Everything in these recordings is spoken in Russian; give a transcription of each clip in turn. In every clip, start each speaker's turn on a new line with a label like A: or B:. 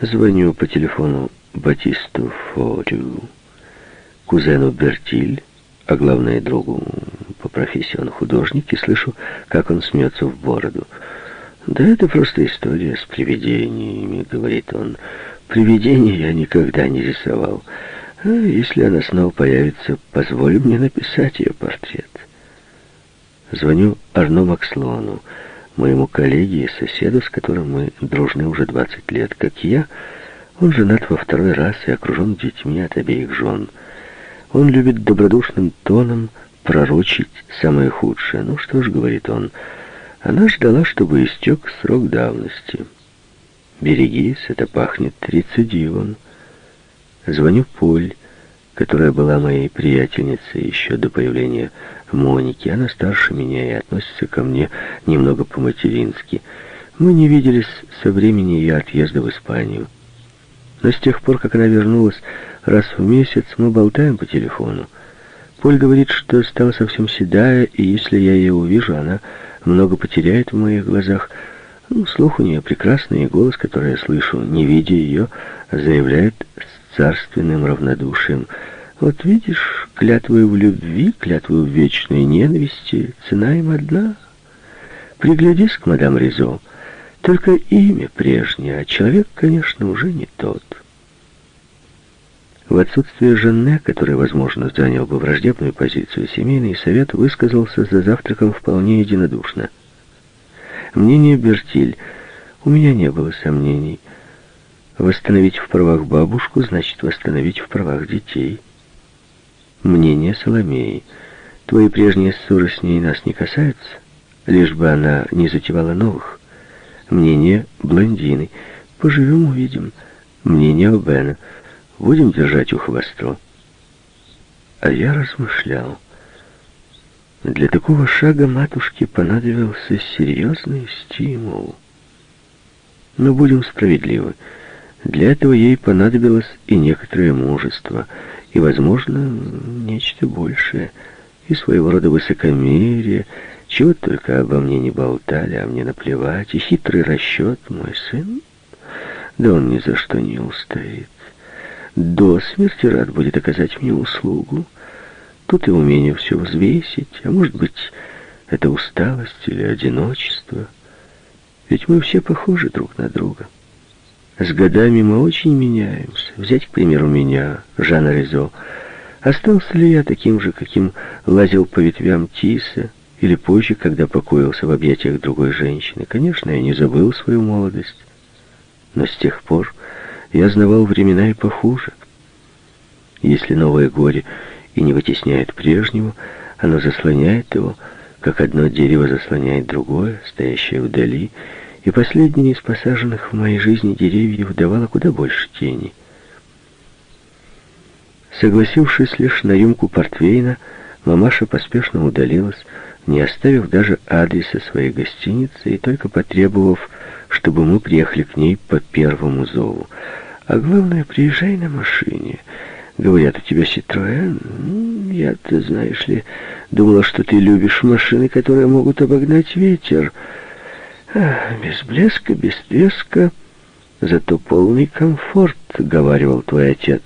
A: Звоню по телефону Батисту Форю, кузену Бертиль, а главное другу по профессии он художник, и слышу, как он смеется в бороду. «Да это просто история с привидениями», — говорит он. «Привидений я никогда не рисовал. А если она снова появится, позволь мне написать ее портрет». Звоню Арно Макслону, моему коллеге и соседу, с которым мы дружны уже 20 лет, как я. Он женат во второй раз и окружен детьми от обеих жен. Он любит добродушным тоном пророчить самое худшее. Ну что ж, говорит он, она ждала, чтобы истек срок давности. Берегись, это пахнет рецидивом. Звоню Поль, которая была моей приятельницей еще до появления Моники. Она старше меня и относится ко мне немного по-матерински. Мы не виделись со времени ее отъезда в Испанию. Но с тех пор, как она вернулась, Раз в месяц мы болтаем по телефону. Поль говорит, что стала совсем седая, и если я ее увижу, она много потеряет в моих глазах. Ну, слух у нее прекрасный, и голос, который я слышу, не видя ее, заявляет с царственным равнодушием. Вот видишь, клятвы в любви, клятвы в вечной ненависти, цена им одна. Приглядись к мадам Ризо. Только имя прежнее, а человек, конечно, уже не тот». В отсутствие жены, который, возможно, занял бы враждебную позицию, семейный совет высказался за завтраком вполне единодушно. Мнение Бертиль. У меня не было сомнений. Восстановить в правах бабушку значит восстановить в правах детей. Мнение Соломеи. Твои прежние ссоры с ней нас не касаются, лишь бы она не затевала новых. Мнение блондины. Поживем, увидим. Мнение Бена. Будем держать ухо востро. А я размышлял. Для такого шага матушке понадобился серьезный стимул. Но будем справедливы. Для этого ей понадобилось и некоторое мужество, и, возможно, нечто большее, и своего рода высокомерие, чего только обо мне не болтали, а мне наплевать, и хитрый расчет, мой сын, да он ни за что не устоит до смерти рад будет оказать мне услугу. Тут и умение все взвесить, а может быть, это усталость или одиночество. Ведь мы все похожи друг на друга. С годами мы очень меняемся. Взять, к примеру, меня, Жана Резо. Остался ли я таким же, каким лазил по ветвям тиса, или позже, когда покоился в объятиях другой женщины? Конечно, я не забыл свою молодость. Но с тех пор я знавал времена и похуже. Если новое горе и не вытесняет прежнего, оно заслоняет его, как одно дерево заслоняет другое, стоящее вдали, и последнее из посаженных в моей жизни деревьев давало куда больше тени. Согласившись лишь на рюмку портвейна, мамаша поспешно удалилась, не оставив даже адреса своей гостиницы и только потребовав, чтобы мы приехали к ней по первому зову. А главное, приезжай на машине. Говорят, у тебя Ситроен. Я, ты знаешь ли, думала, что ты любишь машины, которые могут обогнать ветер. Без блеска, без треска, зато полный комфорт, — говаривал твой отец.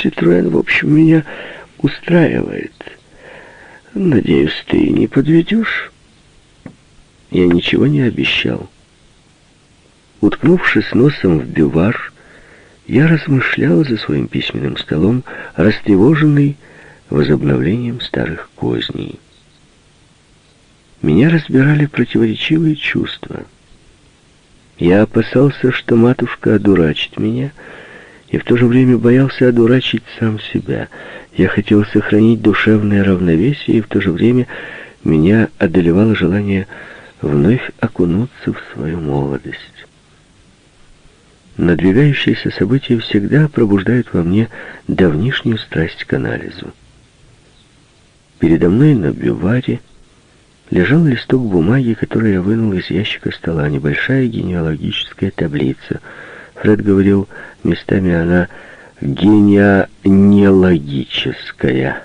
A: Ситроен, в общем, меня устраивает. Надеюсь, ты не подведешь? Я ничего не обещал. Уткнувшись носом в бивар, я размышлял за своим письменным столом, растревоженный возобновлением старых козней. Меня разбирали противоречивые чувства. Я опасался, что матушка одурачит меня, и в то же время боялся одурачить сам себя. Я хотел сохранить душевное равновесие, и в то же время меня одолевало желание вновь окунуться в свою молодость. Надвигающиеся события всегда пробуждают во мне давнишнюю страсть к анализу. Передо мной на бюваре лежал листок бумаги, который я вынул из ящика стола, небольшая генеалогическая таблица. Фред говорил, местами она генеалогическая,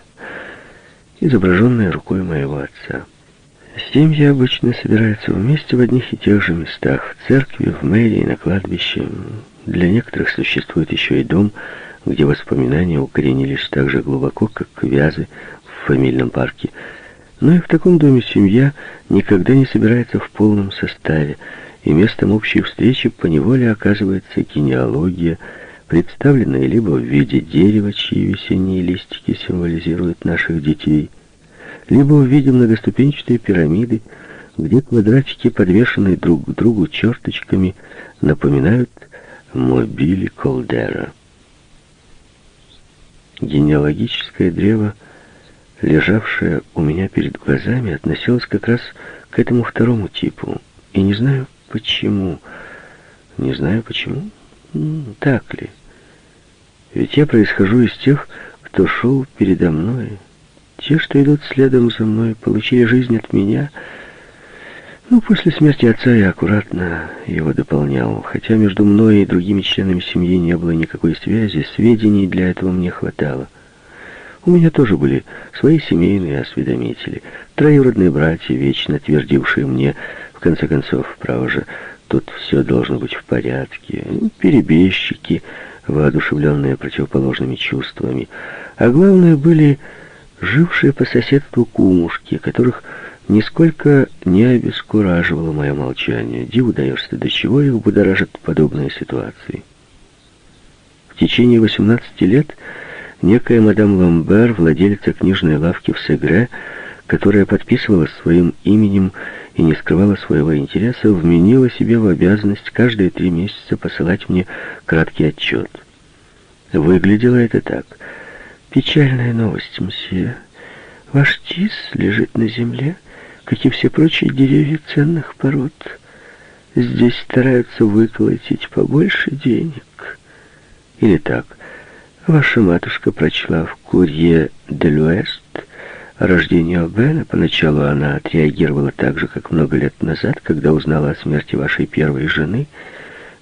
A: изображенная рукой моего отца. Семьи обычно собираются вместе в одних и тех же местах, в церкви, в мэрии, на кладбище. Для некоторых существует еще и дом, где воспоминания укоренились так же глубоко, как вязы в фамильном парке. Но и в таком доме семья никогда не собирается в полном составе, и местом общей встречи поневоле оказывается генеалогия, представленная либо в виде дерева, чьи весенние листики символизируют наших детей, либо в виде многоступенчатой пирамиды, где квадратики, подвешенные друг к другу черточками, напоминают мобили Колдера. Генеалогическое древо, лежавшее у меня перед глазами, относилось как раз к этому второму типу. И не знаю почему. Не знаю почему. Так ли? Ведь я происхожу из тех, кто шел передо мной. Те, что идут следом за мной, получили жизнь от меня. Ну, после смерти отца я аккуратно его дополнял. Хотя между мной и другими членами семьи не было никакой связи, сведений для этого мне хватало. У меня тоже были свои семейные осведомители, троюродные братья, вечно твердившие мне, в конце концов, право же, тут все должно быть в порядке, перебежчики, воодушевленные противоположными чувствами. А главное, были жившие по соседству кумушки, которых нисколько не обескураживало мое молчание. Диву даешься, до чего их будоражат подобные ситуации. В течение 18 лет некая мадам Ламбер, владелица книжной лавки в Сегре, которая подписывала своим именем и не скрывала своего интереса, вменила себе в обязанность каждые три месяца посылать мне краткий отчет. Выглядело это так — Печальная новость, мсье. Ваш тис лежит на земле, как и все прочие деревья ценных пород. Здесь стараются выколотить побольше денег. Или так. Ваша матушка прочла в Курье де l'Ouest о рождении. Поначалу она отреагировала так же, как много лет назад, когда узнала о смерти вашей первой жены.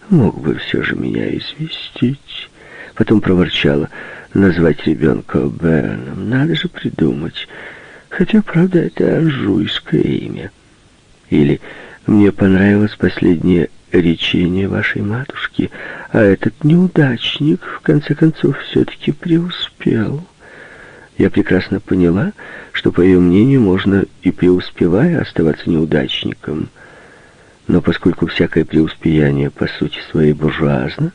A: Мог бы все же меня известить. Потом проворчала назвать ребенка Беном. Надо же придумать. Хотя, правда, это анжуйское имя. Или «Мне понравилось последнее речение вашей матушки, а этот неудачник, в конце концов, все-таки преуспел». Я прекрасно поняла, что, по ее мнению, можно и преуспевая оставаться неудачником. Но поскольку всякое преуспеяние по сути своей буржуазно,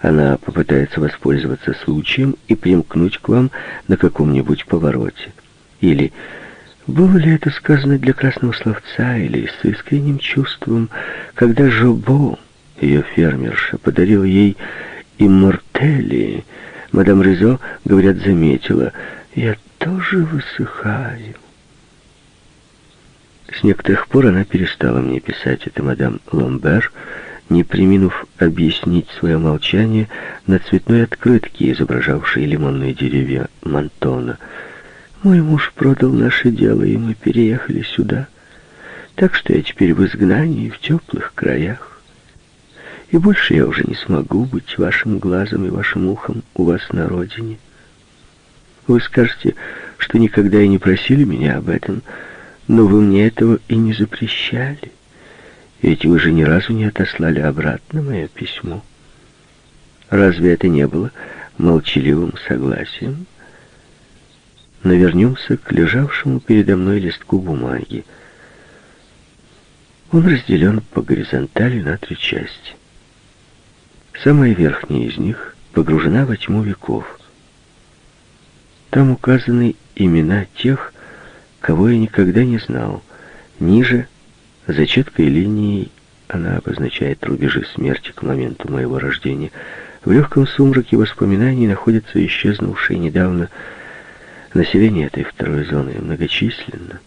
A: она попытается воспользоваться случаем и примкнуть к вам на каком-нибудь повороте. Или было ли это сказано для красного словца или с искренним чувством, когда Жобо, ее фермерша, подарил ей иммортели, мадам Ризо, говорят, заметила, «Я тоже высыхаю». С некоторых пор она перестала мне писать это мадам Ломбер, не приминув объяснить свое молчание на цветной открытке, изображавшей лимонные деревья Монтона. «Мой муж продал наше дело, и мы переехали сюда, так что я теперь в изгнании в теплых краях. И больше я уже не смогу быть вашим глазом и вашим ухом у вас на родине. Вы скажете, что никогда и не просили меня об этом, но вы мне этого и не запрещали». Ведь вы же ни разу не отослали обратно мое письмо. Разве это не было молчаливым согласием? Но вернемся к лежавшему передо мной листку бумаги. Он разделен по горизонтали на три части. Самая верхняя из них погружена во тьму веков. Там указаны имена тех, кого я никогда не знал. Ниже за четкой линией она обозначает рубежи смерти к моменту моего рождения. В легком сумраке воспоминаний находится исчезнувшее недавно население этой второй зоны многочисленно.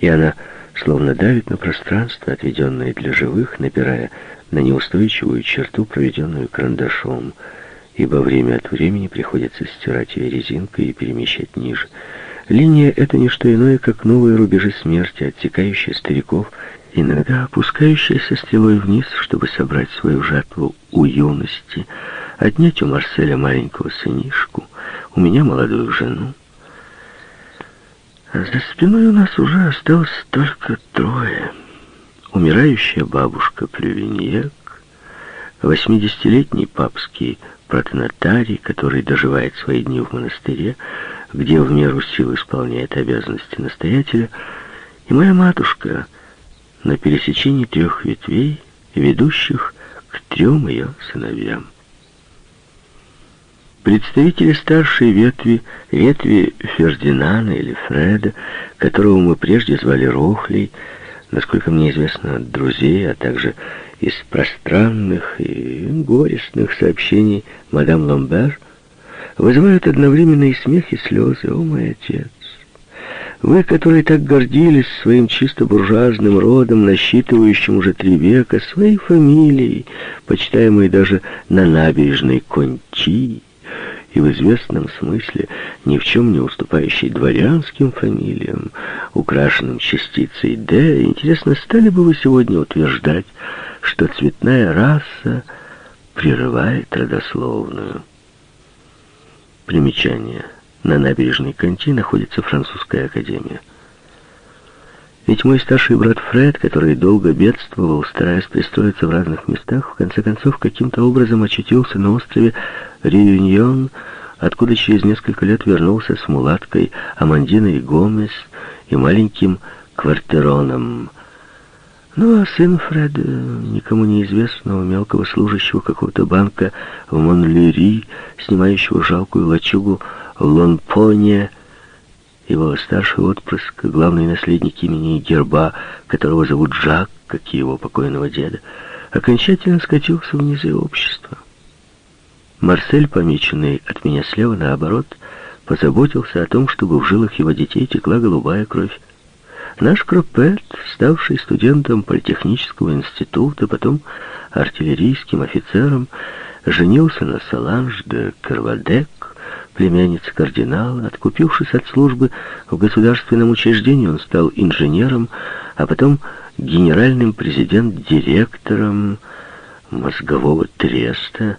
A: И она словно давит на пространство, отведенное для живых, напирая на неустойчивую черту, проведенную карандашом, ибо время от времени приходится стирать ее резинкой и перемещать ниже. Линия — это не что иное, как новые рубежи смерти, отсекающие стариков, иногда опускающиеся стрелой вниз, чтобы собрать свою жатву у юности, отнять у Марселя маленького сынишку, у меня молодую жену. А за спиной у нас уже осталось только трое. Умирающая бабушка Плювиньек, восьмидесятилетний папский протонотарий, который доживает свои дни в монастыре, где в меру сил исполняет обязанности настоятеля, и моя матушка на пересечении трех ветвей, ведущих к трем ее сыновьям. Представители старшей ветви, ветви Фердинана или Фреда, которого мы прежде звали Рохлей, насколько мне известно от друзей, а также из пространных и горестных сообщений мадам Ломбер, вызывают одновременно и смех, и слезы. О, мой отец! Вы, которые так гордились своим чисто буржуазным родом, насчитывающим уже три века, своей фамилией, почитаемой даже на набережной Кончи, и в известном смысле ни в чем не уступающей дворянским фамилиям, украшенным частицей «Д», интересно, стали бы вы сегодня утверждать, что цветная раса прерывает родословную? Примечание. На набережной Конти находится французская академия. Ведь мой старший брат Фред, который долго бедствовал, стараясь пристроиться в разных местах, в конце концов каким-то образом очутился на острове Реюньон, откуда через несколько лет вернулся с мулаткой Амандиной Гомес и маленьким квартироном. Ну, а сын Фреда, никому неизвестного мелкого служащего какого-то банка в Монлери, снимающего жалкую лачугу Лонпоне, его старший отпрыск, главный наследник имени герба, которого зовут Жак, как и его покойного деда, окончательно скатился в низы общества. Марсель, помеченный от меня слева, наоборот, позаботился о том, чтобы в жилах его детей текла голубая кровь. Наш Кропет, ставший студентом политехнического института, потом артиллерийским офицером, женился на Саланж де Карвадек, племяннице кардинала. Откупившись от службы в государственном учреждении, он стал инженером, а потом генеральным президент-директором мозгового треста,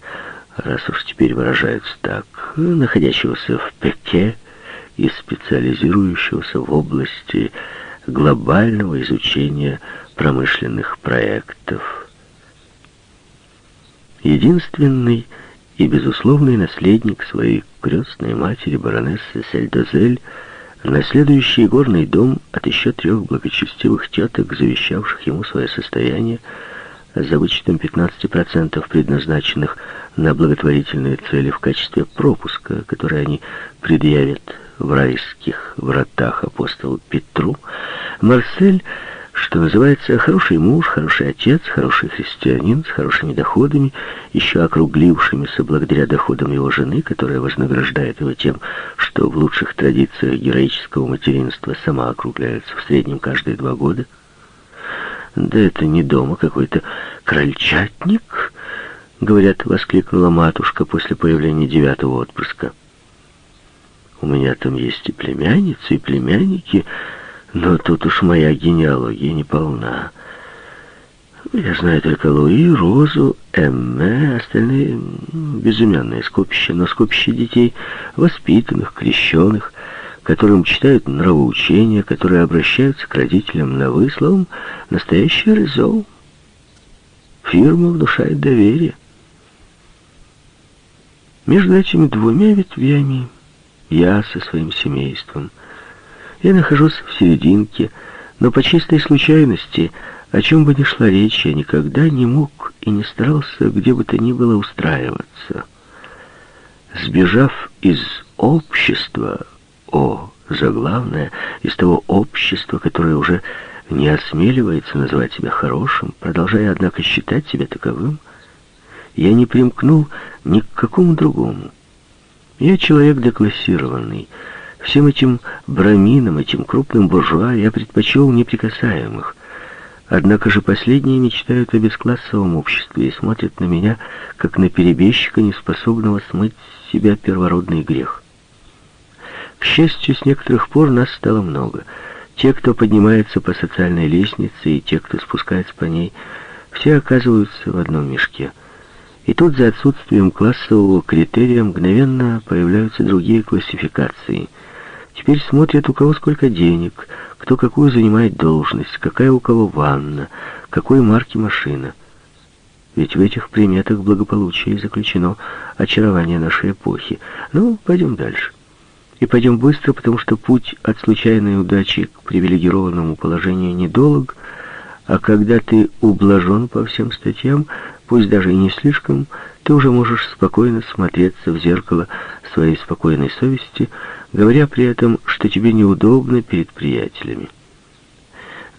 A: раз уж теперь выражаются так, находящегося в Пеке и специализирующегося в области глобального изучения промышленных проектов. Единственный и безусловный наследник своей крестной матери, баронессы Сельдозель, наследующий горный дом от еще трех благочестивых теток, завещавших ему свое состояние, за вычетом 15% предназначенных на благотворительные цели в качестве пропуска, который они предъявят в райских вратах апостолу Петру, Марсель, что называется, хороший муж, хороший отец, хороший христианин с хорошими доходами, еще округлившимися благодаря доходам его жены, которая вознаграждает его тем, что в лучших традициях героического материнства сама округляется в среднем каждые два года. Да это не дома какой-то крольчатник, говорят, воскликнула матушка после появления девятого отпрыска. У меня там есть и племянницы, и племянники, но тут уж моя генеалогия не полна. Я знаю только Луи, Розу, Эмме, остальные безымянные скопища, но скопища детей, воспитанных, крещенных, которым читают нравоучения, которые обращаются к родителям на «вы», словом, настоящий резол. Фирма внушает доверие. Между этими двумя ветвями я со своим семейством. Я нахожусь в серединке, но по чистой случайности, о чем бы ни шла речь, я никогда не мог и не старался где бы то ни было устраиваться. Сбежав из общества, о, заглавное, из того общества, которое уже не осмеливается называть себя хорошим, продолжая, однако, считать себя таковым, я не примкнул ни к какому другому. Я человек деклассированный. Всем этим браминам, этим крупным буржуа я предпочел неприкасаемых. Однако же последние мечтают о бесклассовом обществе и смотрят на меня, как на перебежчика, неспособного смыть с себя первородный грех. К счастью, с некоторых пор нас стало много. Те, кто поднимается по социальной лестнице, и те, кто спускается по ней, все оказываются в одном мешке — и тут за отсутствием классового критерия мгновенно появляются другие классификации. Теперь смотрят, у кого сколько денег, кто какую занимает должность, какая у кого ванна, какой марки машина. Ведь в этих приметах благополучия заключено очарование нашей эпохи. Ну, пойдем дальше. И пойдем быстро, потому что путь от случайной удачи к привилегированному положению недолг, а когда ты ублажен по всем статьям, пусть даже и не слишком, ты уже можешь спокойно смотреться в зеркало своей спокойной совести, говоря при этом, что тебе неудобно перед приятелями.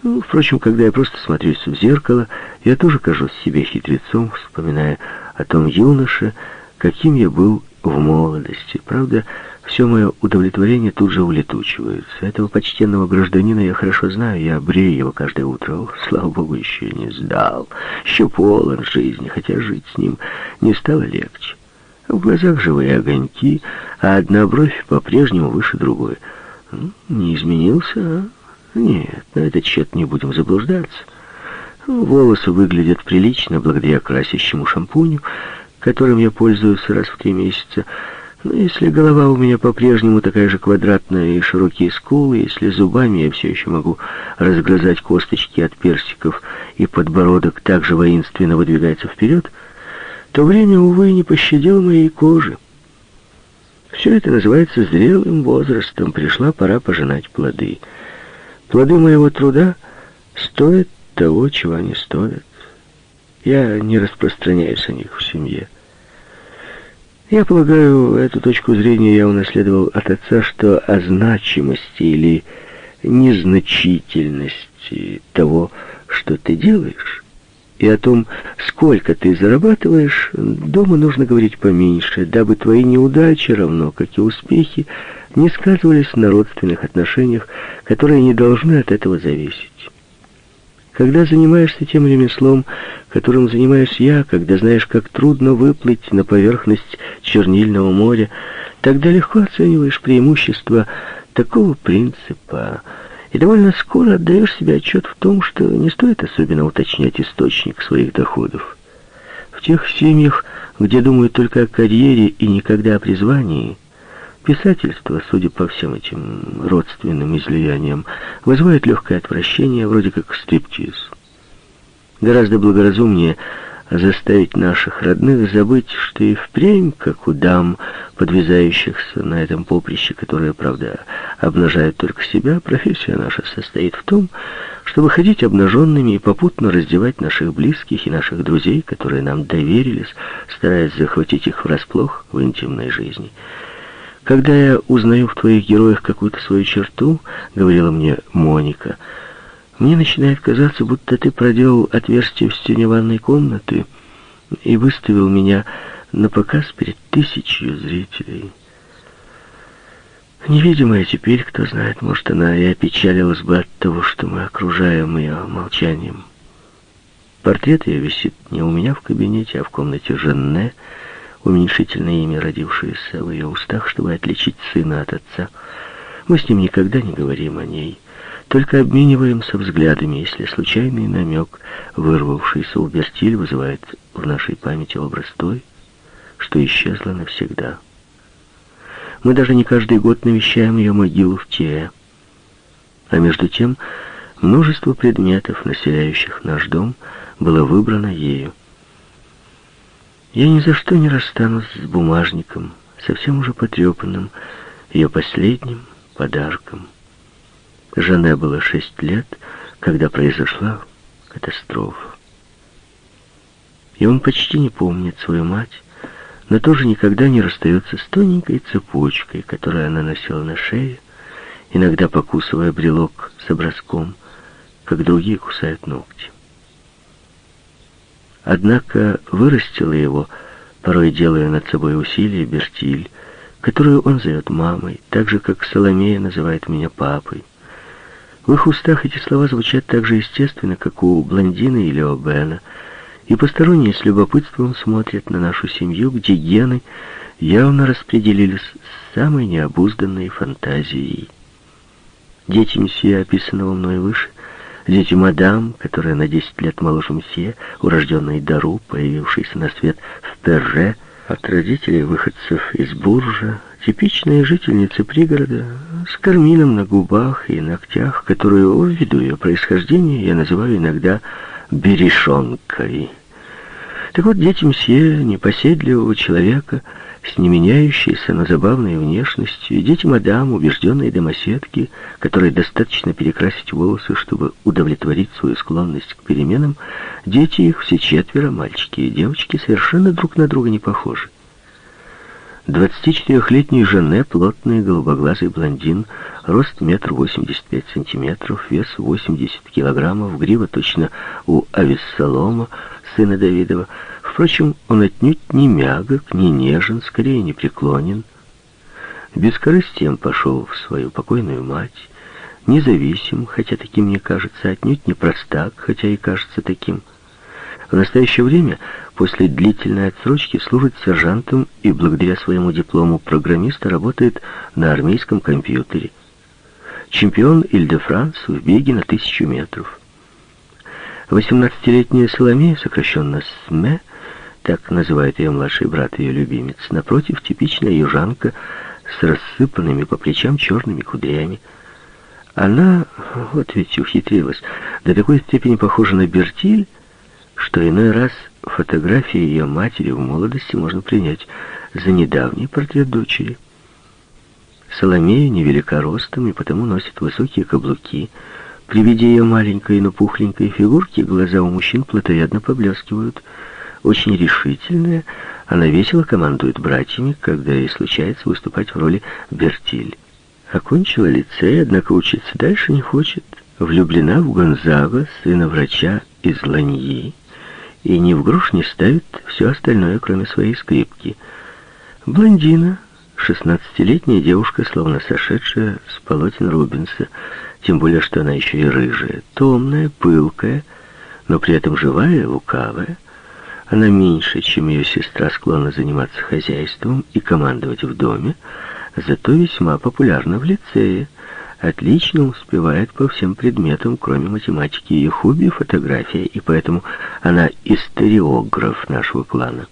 A: Ну, впрочем, когда я просто смотрюсь в зеркало, я тоже кажусь себе хитрецом, вспоминая о том юноше, каким я был в молодости. Правда, все мое удовлетворение тут же улетучивается. Этого почтенного гражданина я хорошо знаю, я брею его каждое утро. Слава богу, еще не сдал. Еще полон жизни, хотя жить с ним не стало легче. В глазах живые огоньки, а одна бровь по-прежнему выше другой. Ну, не изменился, а? Нет, на этот счет не будем заблуждаться. Волосы выглядят прилично благодаря красящему шампуню, которым я пользуюсь раз в три месяца. Но если голова у меня по-прежнему такая же квадратная и широкие скулы, если зубами я все еще могу разгрызать косточки от персиков и подбородок также воинственно выдвигается вперед, то время, увы, не пощадило моей кожи. Все это называется зрелым возрастом. Пришла пора пожинать плоды. Плоды моего труда стоят того, чего они стоят. Я не распространяюсь о них в семье. Я полагаю, эту точку зрения я унаследовал от отца, что о значимости или незначительности того, что ты делаешь, и о том, сколько ты зарабатываешь, дома нужно говорить поменьше, дабы твои неудачи, равно как и успехи, не сказывались на родственных отношениях, которые не должны от этого зависеть. Когда занимаешься тем ремеслом, которым занимаюсь я, когда знаешь, как трудно выплыть на поверхность чернильного моря, тогда легко оцениваешь преимущества такого принципа, и довольно скоро отдаешь себе отчет в том, что не стоит особенно уточнять источник своих доходов. В тех семьях, где думают только о карьере и никогда о призвании, писательство, судя по всем этим родственным излияниям, вызывает легкое отвращение, вроде как стриптиз. Гораздо благоразумнее заставить наших родных забыть, что и впрямь, как у дам, подвязающихся на этом поприще, которое, правда, обнажает только себя, профессия наша состоит в том, чтобы ходить обнаженными и попутно раздевать наших близких и наших друзей, которые нам доверились, стараясь захватить их врасплох в интимной жизни. Когда я узнаю в твоих героях какую-то свою черту, говорила мне Моника, — мне начинает казаться, будто ты проделал отверстие в стене ванной комнаты и выставил меня на показ перед тысячью зрителей. Невидимая теперь, кто знает, может, она и опечалилась бы от того, что мы окружаем ее молчанием. Портрет ее висит не у меня в кабинете, а в комнате Жанне, уменьшительное имя, родившееся в ее устах, чтобы отличить сына от отца. Мы с ним никогда не говорим о ней. Только обмениваемся взглядами, если случайный намек, вырвавшийся у Бертиль, вызывает в нашей памяти образ той, что исчезла навсегда. Мы даже не каждый год навещаем ее могилу в Тее. А между тем, множество предметов, населяющих наш дом, было выбрано ею. Я ни за что не расстанусь с бумажником, совсем уже потрепанным, ее последним подарком. Жанне было шесть лет, когда произошла катастрофа. И он почти не помнит свою мать, но тоже никогда не расстается с тоненькой цепочкой, которую она носила на шее, иногда покусывая брелок с образком, как другие кусают ногти. Однако вырастила его, порой делая над собой усилия, Бертиль, которую он зовет мамой, так же, как Соломея называет меня папой. В их устах эти слова звучат так же естественно, как у блондина или Обена, и посторонние с любопытством смотрят на нашу семью, где гены явно распределились с самой необузданной фантазией. Дети месье, описанного мной выше, дети мадам, которая на 10 лет моложе месье, урожденной Дару, появившейся на свет в Перже, от родителей выходцев из Буржа, Типичная жительница пригорода, с кармином на губах и ногтях, которую, ввиду ее происхождения, я называю иногда «берешонкой». Так вот, дети мсье непоседливого человека с не меняющейся, но забавной внешностью, и дети мадам, убежденные домоседки, которые достаточно перекрасить волосы, чтобы удовлетворить свою склонность к переменам, дети их все четверо, мальчики и девочки, совершенно друг на друга не похожи. 24-летний Жанне, плотный голубоглазый блондин, рост метр восемьдесят пять сантиметров, вес 80 килограммов, грива точно у Авессалома, сына Давидова. Впрочем, он отнюдь не мягок, не нежен, скорее непреклонен. Бескорыстием пошел в свою покойную мать, независим, хотя таким не кажется, отнюдь не простак, хотя и кажется таким. В настоящее время, после длительной отсрочки, служит сержантом и благодаря своему диплому программиста работает на армейском компьютере. Чемпион Иль-де-Франс в беге на тысячу метров. 18-летняя Соломея, сокращенно СМЭ, так называет ее младший брат, ее любимец, напротив, типичная южанка с рассыпанными по плечам черными кудрями. Она, вот ведь ухитрилась, до такой степени похожа на Бертиль, что иной раз фотографии ее матери в молодости можно принять за недавний портрет дочери. Соломея невелика ростом и потому носит высокие каблуки. При виде ее маленькой, но пухленькой фигурки глаза у мужчин плотоядно поблескивают. Очень решительная, она весело командует братьями, когда ей случается выступать в роли Бертиль. Окончила лицей, однако учиться дальше не хочет. Влюблена в Гонзага, сына врача из Ланьи и ни в грош не ставит все остальное, кроме своей скрипки. Блондина, шестнадцатилетняя девушка, словно сошедшая с полотен Рубенса, тем более, что она еще и рыжая, томная, пылкая, но при этом живая, лукавая. Она меньше, чем ее сестра, склонна заниматься хозяйством и командовать в доме, зато весьма популярна в лицее, отлично успевает по всем предметам, кроме математики. и хобби — фотография, и поэтому она историограф нашего клана.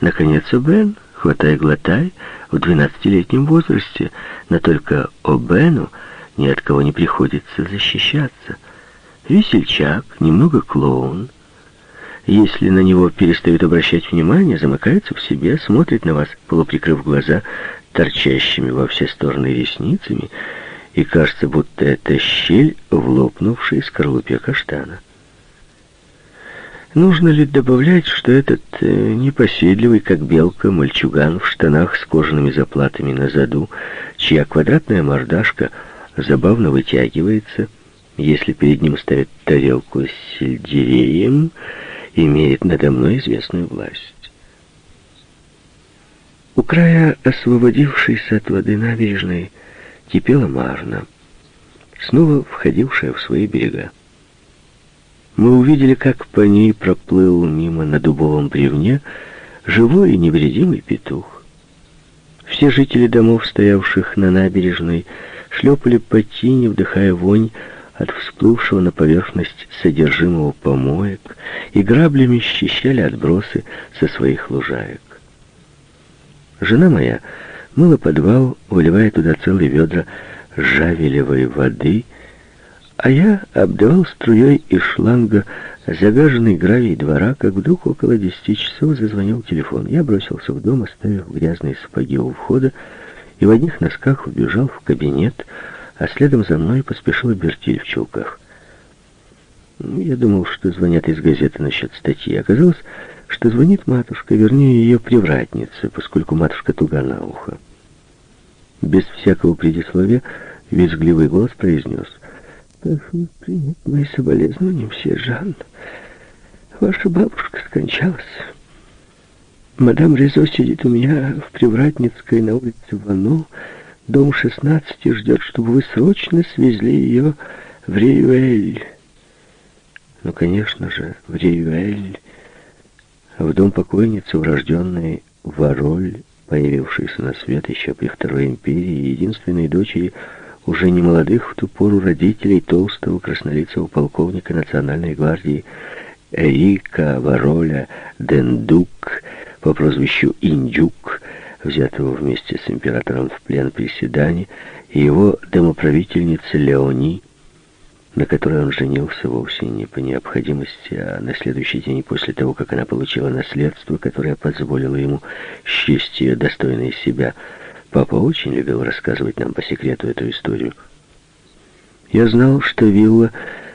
A: Наконец, Бен, хватай-глотай, в двенадцатилетнем возрасте, но только о Бену ни от кого не приходится защищаться. Весельчак, немного клоун. Если на него перестают обращать внимание, замыкается в себе, смотрит на вас, полуприкрыв глаза, торчащими во все стороны ресницами, и кажется, будто это щель в лопнувшей скорлупе каштана. Нужно ли добавлять, что этот э, непоседливый, как белка, мальчуган в штанах с кожаными заплатами на заду, чья квадратная мордашка забавно вытягивается, если перед ним ставят тарелку с сельдереем, имеет надо мной известную власть. У края освободившейся от воды набережной кипела Марна, снова входившая в свои берега. Мы увидели, как по ней проплыл мимо на дубовом бревне живой и невредимый петух. Все жители домов, стоявших на набережной, шлепали по тине, вдыхая вонь от всплывшего на поверхность содержимого помоек и граблями счищали отбросы со своих лужаек. Жена моя мыла подвал, выливая туда целые ведра жавелевой воды, а я обдавал струей из шланга загаженный гравий двора, как вдруг около десяти часов зазвонил телефон. Я бросился в дом, оставив грязные сапоги у входа, и в одних носках убежал в кабинет, а следом за мной поспешила Бертиль в чулках. Ну, я думал, что звонят из газеты насчет статьи. Оказалось, что звонит матушка, вернее, ее привратница, поскольку матушка туга на ухо. Без всякого предисловия визгливый голос произнес. «Прошу принять мои соболезнования, все Жан. Ваша бабушка скончалась. Мадам Резо сидит у меня в Привратницкой на улице Вано, дом 16, и ждет, чтобы вы срочно свезли ее в Риюэль». Ну, конечно же, в Риюэль в дом покойницы, урожденной Вароль, появившейся на свет еще при Второй империи, единственной дочери уже не молодых в ту пору родителей толстого краснолицего полковника Национальной гвардии Эрика Вароля Дендук по прозвищу Индюк, взятого вместе с императором в плен при Седане, и его домоправительницы Леони, на которой он женился вовсе не по необходимости, а на следующий день после того, как она получила наследство, которое позволило ему счастье, достойное себя. Папа очень любил рассказывать нам по секрету эту историю. Я знал, что вилла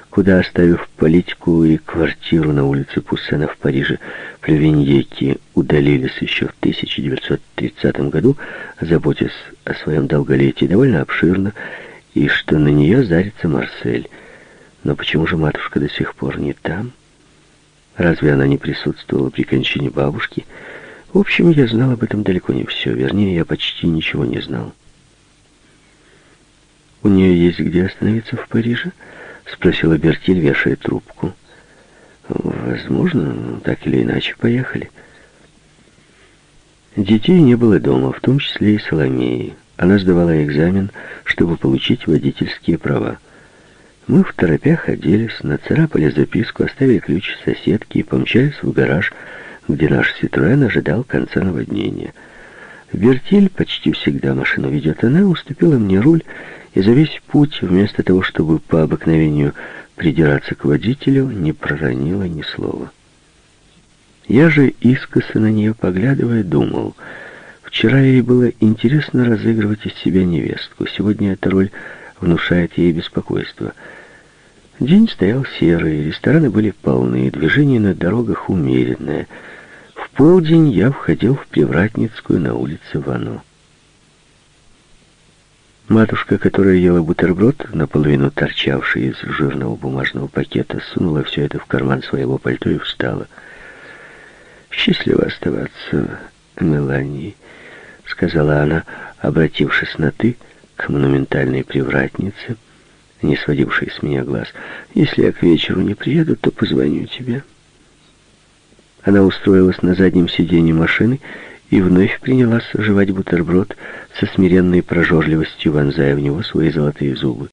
A: куда, оставив политику и квартиру на улице Пуссена в Париже, плевиньеки удалились еще в 1930 году, заботясь о своем долголетии довольно обширно, и что на нее зарится Марсель. Но почему же матушка до сих пор не там? Разве она не присутствовала при кончине бабушки? В общем, я знал об этом далеко не все. Вернее, я почти ничего не знал. У нее есть где остановиться в Париже? — спросила Бертиль, вешая трубку. «Возможно, так или иначе поехали». Детей не было дома, в том числе и Соломеи. Она сдавала экзамен, чтобы получить водительские права. Мы в торопях оделись, нацарапали записку, оставили ключ соседки и помчались в гараж, где наш Ситроен ожидал конца наводнения. Бертиль почти всегда машину ведет она, уступила мне руль, и за весь путь, вместо того, чтобы по обыкновению придираться к водителю, не проронила ни слова. Я же, искоса на нее поглядывая, думал, вчера ей было интересно разыгрывать из себя невестку, сегодня эта роль внушает ей беспокойство. День стоял серый, рестораны были полны, движение на дорогах умеренное. В полдень я входил в Привратницкую на улице Вано. Матушка, которая ела бутерброд, наполовину торчавший из жирного бумажного пакета, сунула все это в карман своего пальто и встала. «Счастливо оставаться, Мелании», — сказала она, обратившись на «ты» к монументальной привратнице, не сводившей с меня глаз. «Если я к вечеру не приеду, то позвоню тебе». Она устроилась на заднем сиденье машины и вновь принялась жевать бутерброд со смиренной прожорливостью, вонзая в него свои золотые зубы.